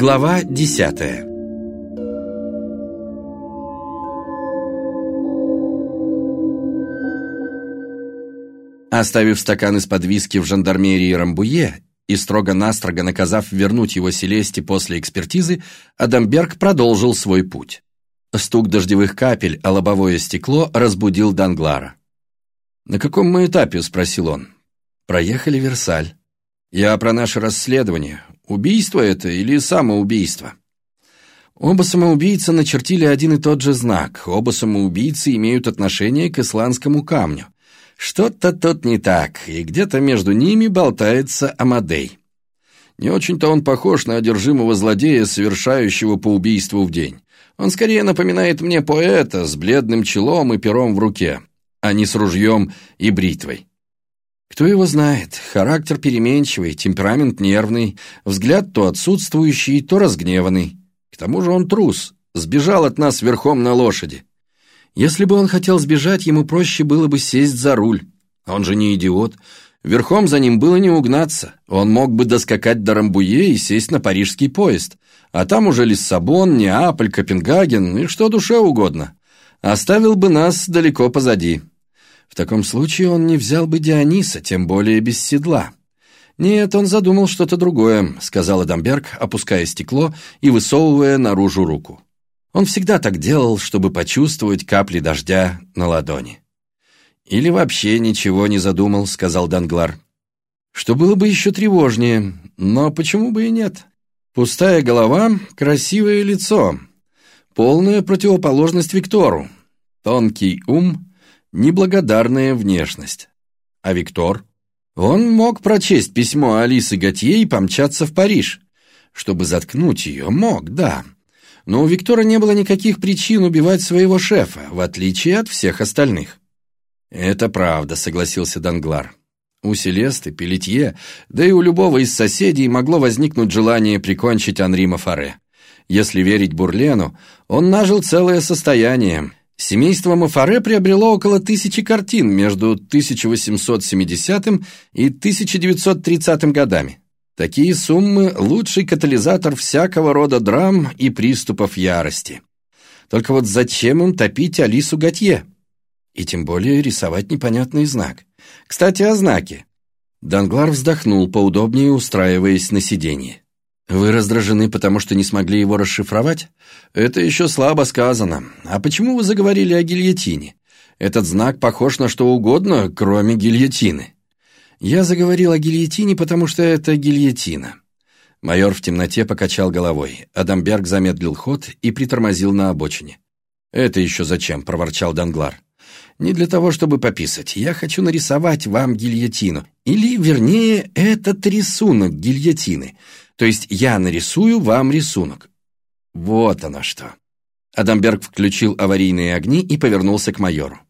Глава десятая Оставив стакан из-под виски в жандармерии Рамбуе и строго-настрого наказав вернуть его Селесте после экспертизы, Адамберг продолжил свой путь. Стук дождевых капель о лобовое стекло разбудил Данглара. «На каком мы этапе?» – спросил он. «Проехали Версаль. Я про наше расследование. Убийство это или самоубийство?» Оба самоубийцы начертили один и тот же знак. Оба самоубийцы имеют отношение к исландскому камню. Что-то тут не так, и где-то между ними болтается Амадей. Не очень-то он похож на одержимого злодея, совершающего по убийству в день. Он скорее напоминает мне поэта с бледным челом и пером в руке, а не с ружьем и бритвой. Кто его знает, характер переменчивый, темперамент нервный, взгляд то отсутствующий, то разгневанный. К тому же он трус, сбежал от нас верхом на лошади. Если бы он хотел сбежать, ему проще было бы сесть за руль. Он же не идиот. Верхом за ним было не угнаться. Он мог бы доскакать до Рамбуе и сесть на парижский поезд. А там уже Лиссабон, Неаполь, Копенгаген и что душе угодно. Оставил бы нас далеко позади. В таком случае он не взял бы Диониса, тем более без седла. «Нет, он задумал что-то другое», — сказал Адамберг, опуская стекло и высовывая наружу руку. Он всегда так делал, чтобы почувствовать капли дождя на ладони. «Или вообще ничего не задумал», — сказал Данглар. «Что было бы еще тревожнее, но почему бы и нет? Пустая голова, красивое лицо, полная противоположность Виктору, тонкий ум, неблагодарная внешность. А Виктор? Он мог прочесть письмо Алисы Готье и помчаться в Париж. Чтобы заткнуть ее, мог, да. Но у Виктора не было никаких причин убивать своего шефа, в отличие от всех остальных. «Это правда», — согласился Данглар. У Селесты, Пелетье, да и у любого из соседей могло возникнуть желание прикончить Анри Мафаре. Если верить Бурлену, он нажил целое состояние. Семейство Мафаре приобрело около тысячи картин между 1870 и 1930 годами. Такие суммы – лучший катализатор всякого рода драм и приступов ярости. Только вот зачем им топить Алису Готье? И тем более рисовать непонятный знак. Кстати, о знаке. Данглар вздохнул, поудобнее устраиваясь на сиденье. «Вы раздражены, потому что не смогли его расшифровать? Это еще слабо сказано. А почему вы заговорили о гильотине? Этот знак похож на что угодно, кроме гильотины». Я заговорил о гильотине, потому что это гильотина. Майор в темноте покачал головой. Адамберг замедлил ход и притормозил на обочине. «Это еще зачем?» – проворчал Данглар. «Не для того, чтобы пописать. Я хочу нарисовать вам гильотину. Или, вернее, этот рисунок гильотины. То есть я нарисую вам рисунок. Вот оно что». Адамберг включил аварийные огни и повернулся к майору.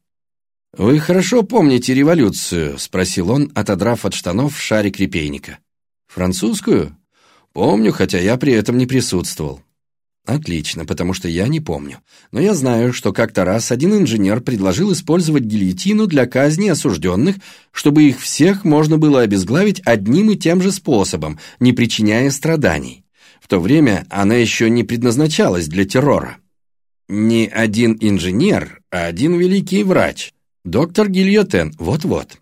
«Вы хорошо помните революцию?» — спросил он, отодрав от штанов шарик репейника. «Французскую?» «Помню, хотя я при этом не присутствовал». «Отлично, потому что я не помню. Но я знаю, что как-то раз один инженер предложил использовать гильотину для казни осужденных, чтобы их всех можно было обезглавить одним и тем же способом, не причиняя страданий. В то время она еще не предназначалась для террора. Не один инженер, а один великий врач». Доктор Гильотен, вот-вот.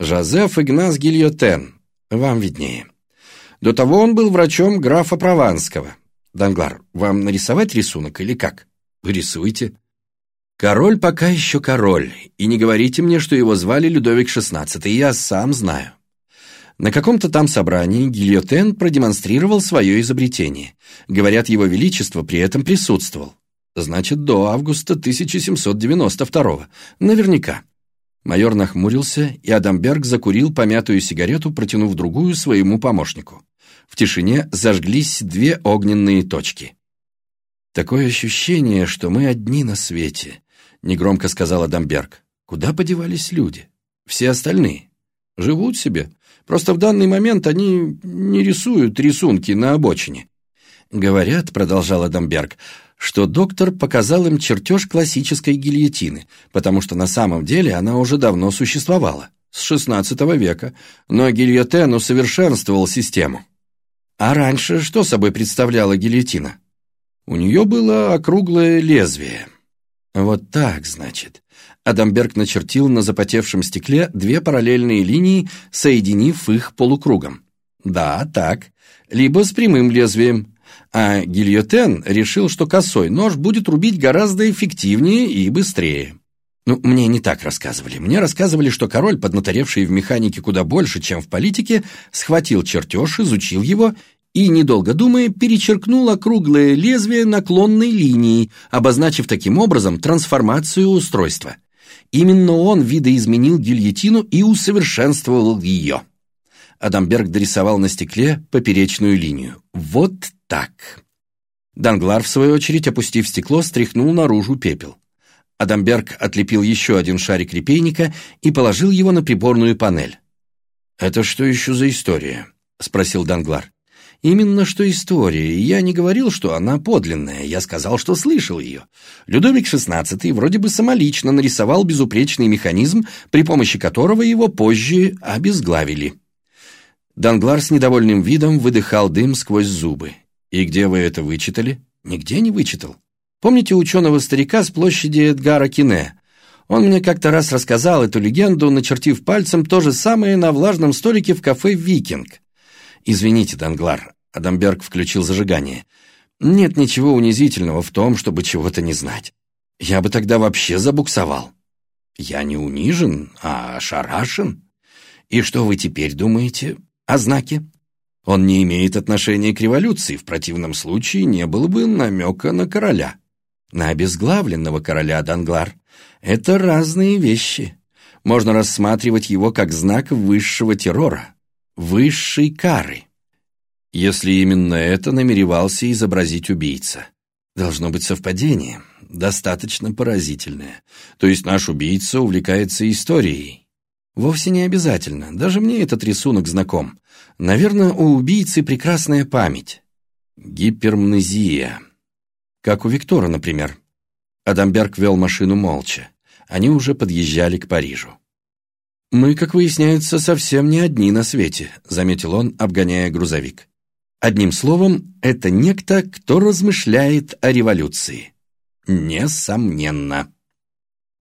Жозеф Игнас Гильотен, вам виднее. До того он был врачом графа Прованского. Данглар, вам нарисовать рисунок или как? Вы рисуйте. Король пока еще король, и не говорите мне, что его звали Людовик XVI, я сам знаю. На каком-то там собрании Гильотен продемонстрировал свое изобретение. Говорят, его величество при этом присутствовал. Значит, до августа 1792 Наверняка. Майор нахмурился, и Адамберг закурил помятую сигарету, протянув другую своему помощнику. В тишине зажглись две огненные точки. «Такое ощущение, что мы одни на свете», — негромко сказал Адамберг. «Куда подевались люди? Все остальные? Живут себе. Просто в данный момент они не рисуют рисунки на обочине». «Говорят», — продолжал Адамберг, — что доктор показал им чертеж классической гильотины, потому что на самом деле она уже давно существовала, с XVI века, но гильотен усовершенствовал систему. А раньше что собой представляла гильотина? У нее было округлое лезвие. Вот так, значит. Адамберг начертил на запотевшем стекле две параллельные линии, соединив их полукругом. Да, так. Либо с прямым лезвием. А гильотен решил, что косой нож будет рубить гораздо эффективнее и быстрее. Ну, мне не так рассказывали. Мне рассказывали, что король, поднаторевший в механике куда больше, чем в политике, схватил чертеж, изучил его и, недолго думая, перечеркнул округлое лезвие наклонной линией, обозначив таким образом трансформацию устройства. Именно он видоизменил гильотину и усовершенствовал ее. Адамберг дорисовал на стекле поперечную линию. Вот так. Данглар, в свою очередь, опустив стекло, стряхнул наружу пепел. Адамберг отлепил еще один шарик репейника и положил его на приборную панель. «Это что еще за история?» — спросил Данглар. «Именно что история. Я не говорил, что она подлинная. Я сказал, что слышал ее. Людовик XVI вроде бы самолично нарисовал безупречный механизм, при помощи которого его позже обезглавили». Данглар с недовольным видом выдыхал дым сквозь зубы. «И где вы это вычитали?» «Нигде не вычитал. Помните ученого старика с площади Эдгара Кине? Он мне как-то раз рассказал эту легенду, начертив пальцем то же самое на влажном столике в кафе «Викинг». «Извините, Данглар», — Адамберг включил зажигание. «Нет ничего унизительного в том, чтобы чего-то не знать. Я бы тогда вообще забуксовал». «Я не унижен, а ошарашен. И что вы теперь думаете о знаке?» Он не имеет отношения к революции, в противном случае не было бы намека на короля на обезглавленного короля Данглар. Это разные вещи. Можно рассматривать его как знак высшего террора, высшей кары. Если именно это намеревался изобразить убийца. Должно быть совпадение, достаточно поразительное. То есть наш убийца увлекается историей. Вовсе не обязательно, даже мне этот рисунок знаком. Наверное, у убийцы прекрасная память. Гипермнезия. Как у Виктора, например. Адамберг вел машину молча. Они уже подъезжали к Парижу. «Мы, как выясняется, совсем не одни на свете», — заметил он, обгоняя грузовик. «Одним словом, это некто, кто размышляет о революции». «Несомненно».